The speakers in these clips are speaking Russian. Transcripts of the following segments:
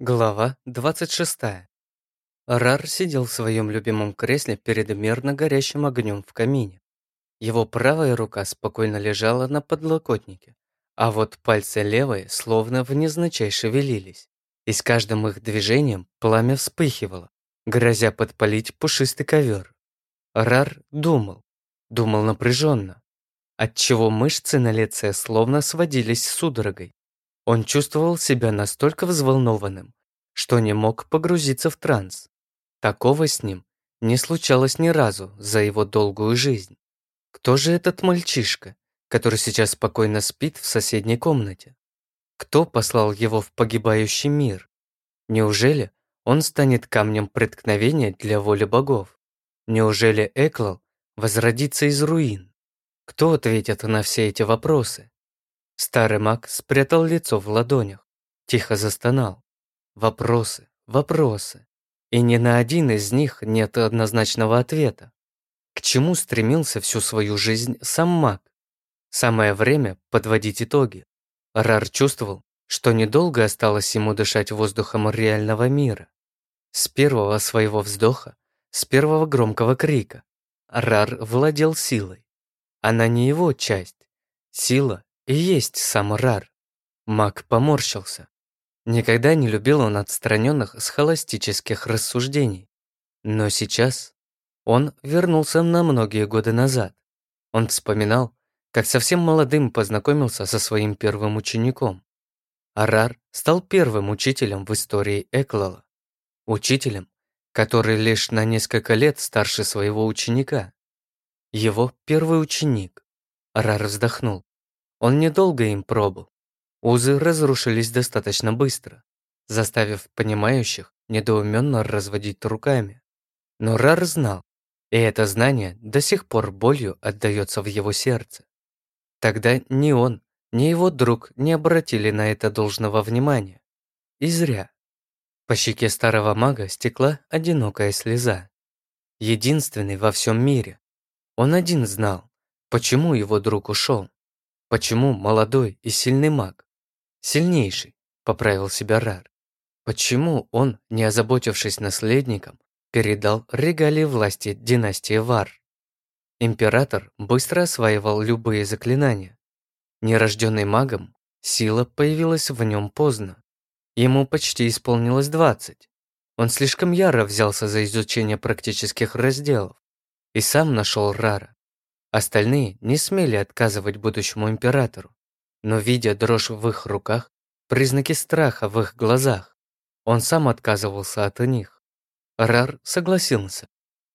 Глава 26. Рар сидел в своем любимом кресле перед мерно горящим огнем в камине. Его правая рука спокойно лежала на подлокотнике, а вот пальцы левой словно в незначай шевелились. И с каждым их движением пламя вспыхивало, грозя подпалить пушистый ковер. Рар думал, думал напряженно, отчего мышцы на лице словно сводились судорогой. Он чувствовал себя настолько взволнованным, что не мог погрузиться в транс. Такого с ним не случалось ни разу за его долгую жизнь. Кто же этот мальчишка, который сейчас спокойно спит в соседней комнате? Кто послал его в погибающий мир? Неужели он станет камнем преткновения для воли богов? Неужели Эклал возродится из руин? Кто ответит на все эти вопросы? Старый маг спрятал лицо в ладонях, тихо застонал. Вопросы, вопросы. И ни на один из них нет однозначного ответа. К чему стремился всю свою жизнь сам маг? Самое время подводить итоги. Рар чувствовал, что недолго осталось ему дышать воздухом реального мира. С первого своего вздоха, с первого громкого крика, Рар владел силой. Она не его часть. Сила есть сам Рар. Маг поморщился. Никогда не любил он отстраненных схоластических рассуждений. Но сейчас он вернулся на многие годы назад. Он вспоминал, как совсем молодым познакомился со своим первым учеником. Арар стал первым учителем в истории Эклала. Учителем, который лишь на несколько лет старше своего ученика. Его первый ученик. Арар вздохнул. Он недолго им пробыл. Узы разрушились достаточно быстро, заставив понимающих недоуменно разводить руками. Но Рар знал, и это знание до сих пор болью отдается в его сердце. Тогда ни он, ни его друг не обратили на это должного внимания. И зря. По щеке старого мага стекла одинокая слеза. Единственный во всем мире. Он один знал, почему его друг ушел. Почему молодой и сильный маг? Сильнейший, поправил себя Рар. Почему он, не озаботившись наследником, передал регалии власти династии Вар? Император быстро осваивал любые заклинания. Нерожденный магом, сила появилась в нем поздно. Ему почти исполнилось 20. Он слишком яро взялся за изучение практических разделов и сам нашел Рара. Остальные не смели отказывать будущему императору, но видя дрожь в их руках, признаки страха в их глазах, он сам отказывался от них. Рар согласился.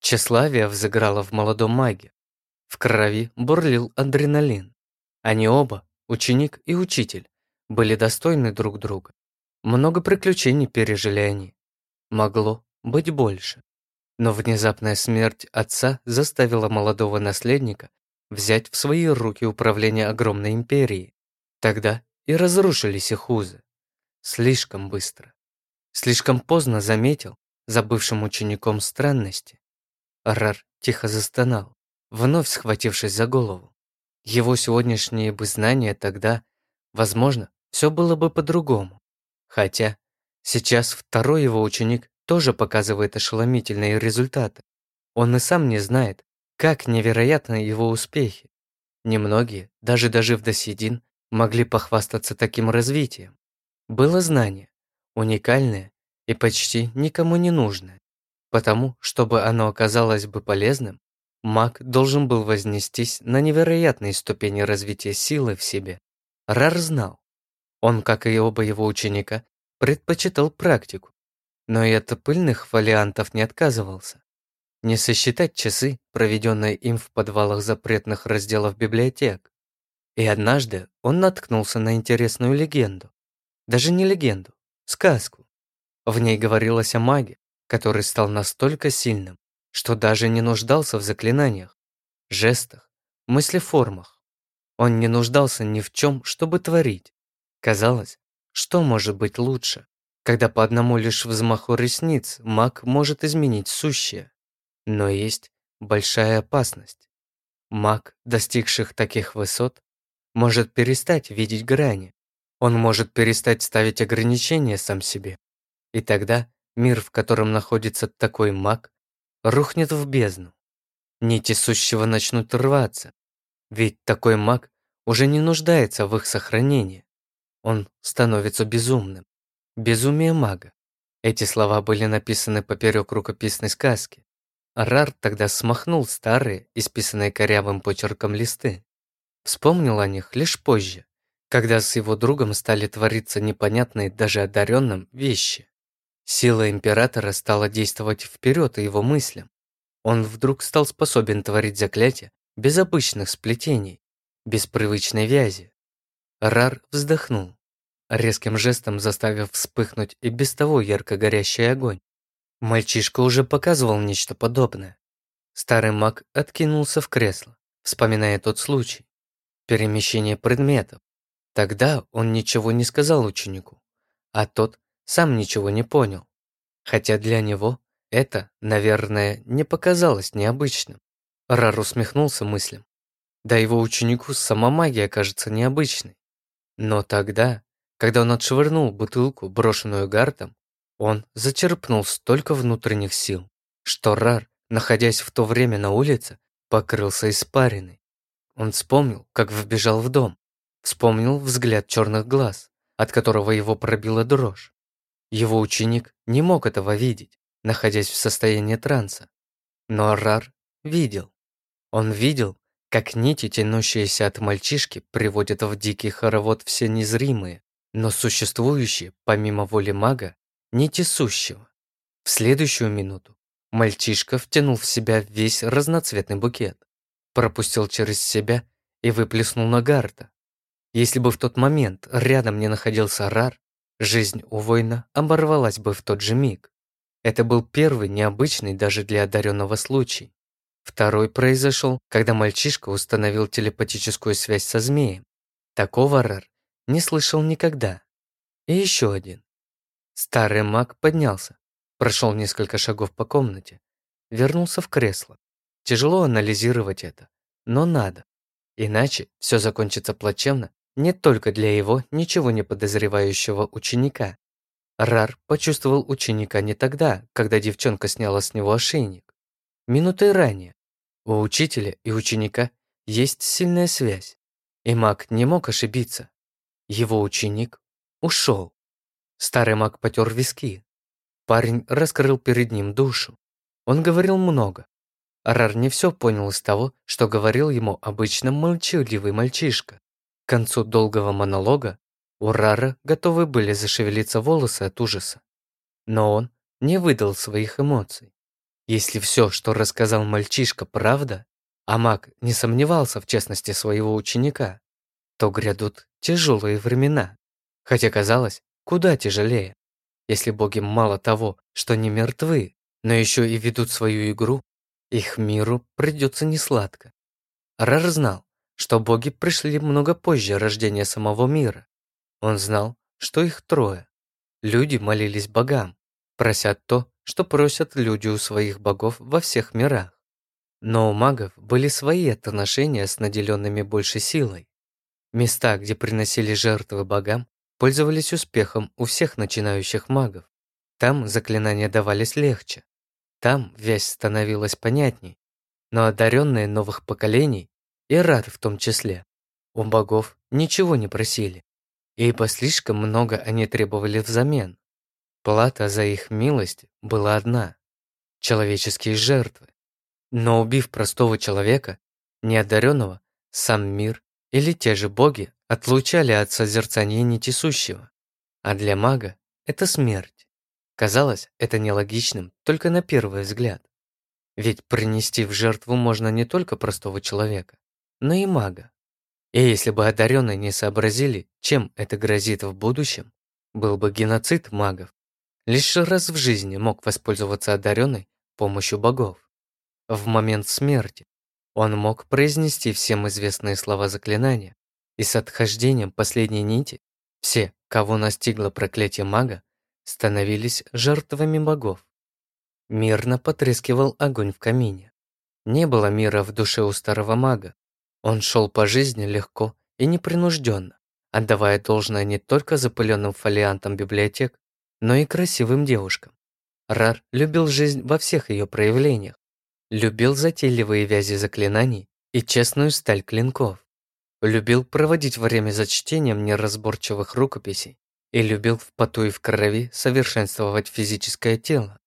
Тщеславие взыграло в молодом маге. В крови бурлил адреналин. Они оба, ученик и учитель, были достойны друг друга. Много приключений пережили они. Могло быть больше. Но внезапная смерть отца заставила молодого наследника взять в свои руки управление огромной империей. Тогда и разрушились их узы. Слишком быстро. Слишком поздно заметил, забывшим учеником странности. Рар тихо застонал, вновь схватившись за голову. Его сегодняшние бы знания тогда, возможно, все было бы по-другому. Хотя сейчас второй его ученик тоже показывает ошеломительные результаты. Он и сам не знает, как невероятны его успехи. Немногие, даже дожив до седин, могли похвастаться таким развитием. Было знание, уникальное и почти никому не нужное. Потому, чтобы оно оказалось бы полезным, маг должен был вознестись на невероятные ступени развития силы в себе. Рар знал. Он, как и оба его ученика, предпочитал практику, но и от пыльных вариантов не отказывался. Не сосчитать часы, проведенные им в подвалах запретных разделов библиотек. И однажды он наткнулся на интересную легенду. Даже не легенду, сказку. В ней говорилось о маге, который стал настолько сильным, что даже не нуждался в заклинаниях, жестах, мыслеформах. Он не нуждался ни в чем, чтобы творить. Казалось, что может быть лучше? Когда по одному лишь взмаху ресниц маг может изменить сущее. Но есть большая опасность. Маг, достигших таких высот, может перестать видеть грани. Он может перестать ставить ограничения сам себе. И тогда мир, в котором находится такой маг, рухнет в бездну. Нити сущего начнут рваться, ведь такой маг уже не нуждается в их сохранении. Он становится безумным. Безумие мага. Эти слова были написаны поперек рукописной сказки. Рар тогда смахнул старые, исписанные корявым почерком листы. Вспомнил о них лишь позже, когда с его другом стали твориться непонятные даже одаренным вещи. Сила Императора стала действовать вперед его мыслям. Он вдруг стал способен творить заклятия без обычных сплетений, без привычной вязи. Рар вздохнул, резким жестом заставив вспыхнуть и без того ярко горящий огонь. Мальчишка уже показывал нечто подобное. Старый маг откинулся в кресло, вспоминая тот случай. Перемещение предметов. Тогда он ничего не сказал ученику, а тот сам ничего не понял. Хотя для него это, наверное, не показалось необычным. Рар усмехнулся мыслям. Да его ученику сама магия кажется необычной. Но тогда, когда он отшвырнул бутылку, брошенную Гартом, он зачерпнул столько внутренних сил, что Рар, находясь в то время на улице, покрылся испариной. Он вспомнил, как вбежал в дом, вспомнил взгляд черных глаз, от которого его пробила дрожь. Его ученик не мог этого видеть, находясь в состоянии транса. Но Рар видел. Он видел, как нити, тянущиеся от мальчишки, приводят в дикий хоровод все незримые, но существующие, помимо воли мага, нити сущего. В следующую минуту мальчишка втянул в себя весь разноцветный букет, пропустил через себя и выплеснул на Гарта. Если бы в тот момент рядом не находился Рар, Жизнь у воина оборвалась бы в тот же миг. Это был первый необычный даже для одаренного случай. Второй произошел, когда мальчишка установил телепатическую связь со змеем. Такого Рар не слышал никогда. И еще один. Старый маг поднялся, прошел несколько шагов по комнате, вернулся в кресло. Тяжело анализировать это, но надо. Иначе все закончится плачевно не только для его ничего не подозревающего ученика. Рар почувствовал ученика не тогда, когда девчонка сняла с него ошейник. Минутой ранее. У учителя и ученика есть сильная связь. И маг не мог ошибиться. Его ученик ушел. Старый маг потер виски. Парень раскрыл перед ним душу. Он говорил много. Рар не все понял из того, что говорил ему обычно молчаливый мальчишка. К концу долгого монолога у Рара готовы были зашевелиться волосы от ужаса. Но он не выдал своих эмоций. Если все, что рассказал мальчишка, правда, а маг не сомневался в честности своего ученика, то грядут тяжелые времена. Хотя казалось, куда тяжелее. Если боги мало того, что не мертвы, но еще и ведут свою игру, их миру придется несладко. Рар знал, что боги пришли много позже рождения самого мира. Он знал, что их трое. Люди молились богам, просят то, что просят люди у своих богов во всех мирах. Но у магов были свои отношения с наделенными большей силой. Места, где приносили жертвы богам, пользовались успехом у всех начинающих магов. Там заклинания давались легче. Там вязь становилась понятней. Но одаренные новых поколений и рад в том числе. У богов ничего не просили, ибо слишком много они требовали взамен. Плата за их милость была одна – человеческие жертвы. Но убив простого человека, неодаренного, сам мир или те же боги отлучали от созерцания нетесущего. А для мага это смерть. Казалось это нелогичным только на первый взгляд. Ведь принести в жертву можно не только простого человека, но и мага. И если бы одаренные не сообразили, чем это грозит в будущем, был бы геноцид магов. Лишь раз в жизни мог воспользоваться одаренный помощью богов. В момент смерти он мог произнести всем известные слова заклинания, и с отхождением последней нити все, кого настигло проклятие мага, становились жертвами богов. Мирно потрескивал огонь в камине. Не было мира в душе у старого мага, он шел по жизни легко и непринужденно, отдавая должное не только запыленным фолиантам библиотек, но и красивым девушкам. Рар любил жизнь во всех ее проявлениях, любил затейливые вязи заклинаний и честную сталь клинков, любил проводить время за чтением неразборчивых рукописей и любил в поту и в крови совершенствовать физическое тело.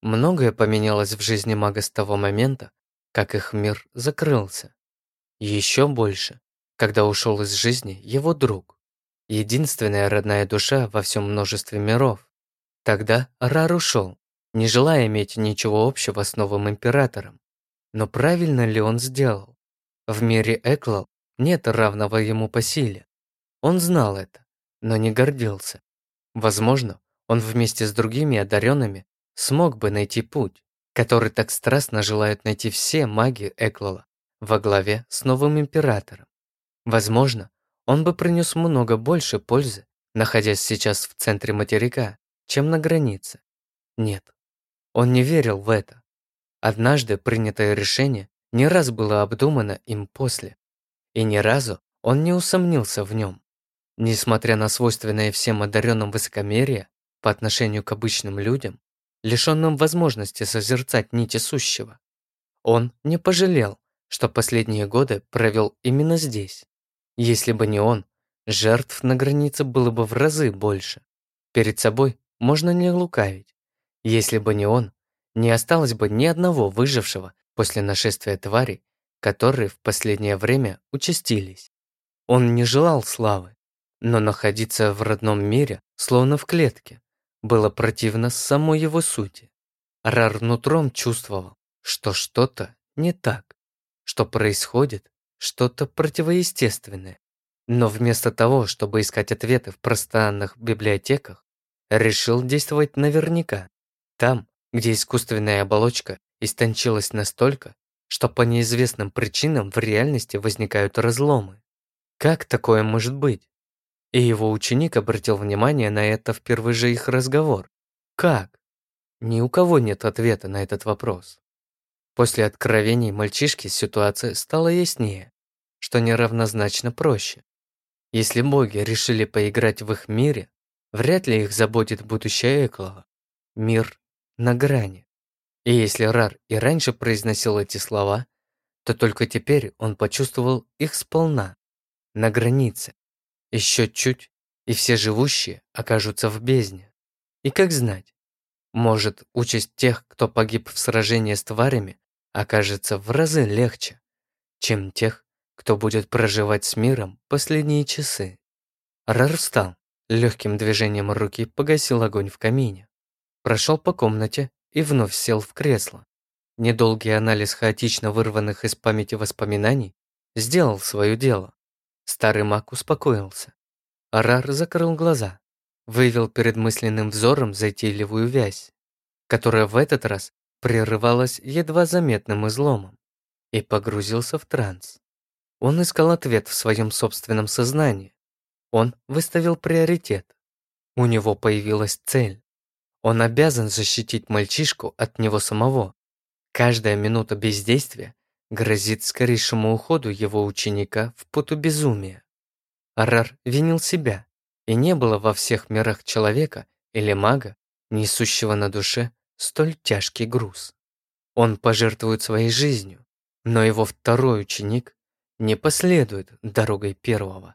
Многое поменялось в жизни мага с того момента, как их мир закрылся. Еще больше, когда ушел из жизни его друг, единственная родная душа во всем множестве миров. Тогда Рар ушел, не желая иметь ничего общего с новым императором. Но правильно ли он сделал? В мире Эклал нет равного ему по силе. Он знал это, но не гордился. Возможно, он вместе с другими одаренными смог бы найти путь, который так страстно желают найти все маги Эклала во главе с новым императором. Возможно, он бы принес много больше пользы, находясь сейчас в центре материка, чем на границе. Нет, он не верил в это. Однажды принятое решение не раз было обдумано им после, и ни разу он не усомнился в нем. Несмотря на свойственное всем одаренным высокомерие по отношению к обычным людям, лишенным возможности созерцать нити сущего, он не пожалел, что последние годы провел именно здесь. Если бы не он, жертв на границе было бы в разы больше. Перед собой можно не лукавить. Если бы не он, не осталось бы ни одного выжившего после нашествия тварей, которые в последнее время участились. Он не желал славы, но находиться в родном мире, словно в клетке, было противно самой его сути. Рар нутром чувствовал, что что-то не так, что происходит что-то противоестественное. Но вместо того, чтобы искать ответы в пространных библиотеках, решил действовать наверняка. Там, где искусственная оболочка истончилась настолько, что по неизвестным причинам в реальности возникают разломы. Как такое может быть? И его ученик обратил внимание на это в первый же их разговор. Как? Ни у кого нет ответа на этот вопрос. После откровений мальчишки ситуация стала яснее, что неравнозначно проще. Если боги решили поиграть в их мире, вряд ли их заботит будущее Эклова. Мир на грани. И если Рар и раньше произносил эти слова, то только теперь он почувствовал их сполна, на границе. Еще чуть, и все живущие окажутся в бездне. И как знать, может, участь тех, кто погиб в сражении с тварями, окажется в разы легче, чем тех, кто будет проживать с миром последние часы. Рар встал, легким движением руки погасил огонь в камине прошел по комнате и вновь сел в кресло. Недолгий анализ хаотично вырванных из памяти воспоминаний сделал свое дело. Старый маг успокоился. Арар закрыл глаза, вывел перед мысленным взором затейливую вязь, которая в этот раз прерывалась едва заметным изломом, и погрузился в транс. Он искал ответ в своем собственном сознании. Он выставил приоритет. У него появилась цель. Он обязан защитить мальчишку от него самого. Каждая минута бездействия грозит скорейшему уходу его ученика в путу безумия. Арар винил себя, и не было во всех мирах человека или мага, несущего на душе столь тяжкий груз. Он пожертвует своей жизнью, но его второй ученик не последует дорогой первого.